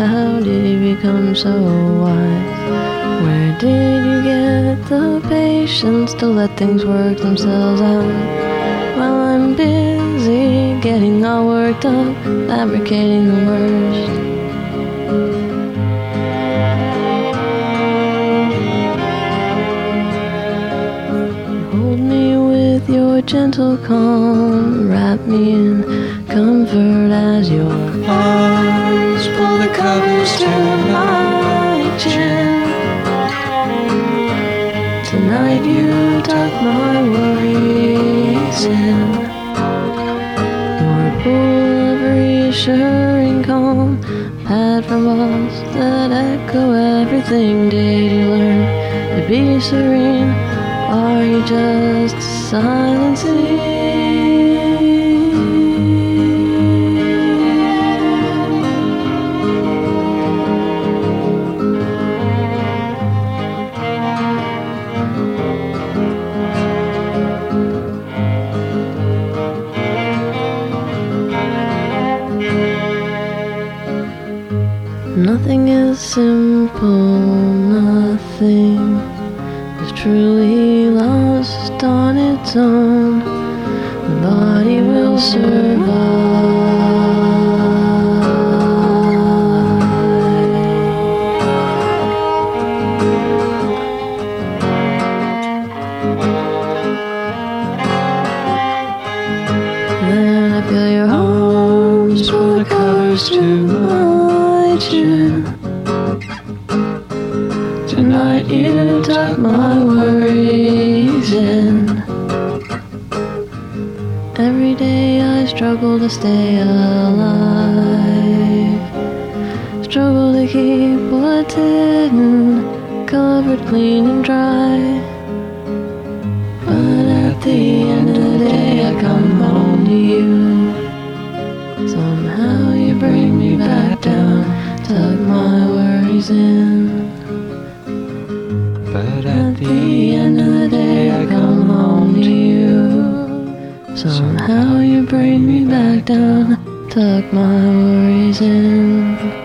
How did you become so wise? Where did you get the patience to let things work themselves out? While I'm busy getting all worked up, fabricating the worst. Hold me with your gentle calm, wrap me in comfort as your Arms pull the covers to my chin. Tonight you tuck my worries in. Your pool of reassuring calm, pad from walls that echo everything. Did you learn to be serene? Are you just silencing? Nothing is simple, nothing is truly lost on its own. The body will survive. Then I feel your arms pull the covers to Tonight you tuck my worries in. Every day I struggle to stay alive. Struggle to keep what's hidden, covered clean and dry. But at the end of the day, I come home to you. Somehow you bring me back down, tuck my worries in. Somehow you bring me back down, tuck my worries in.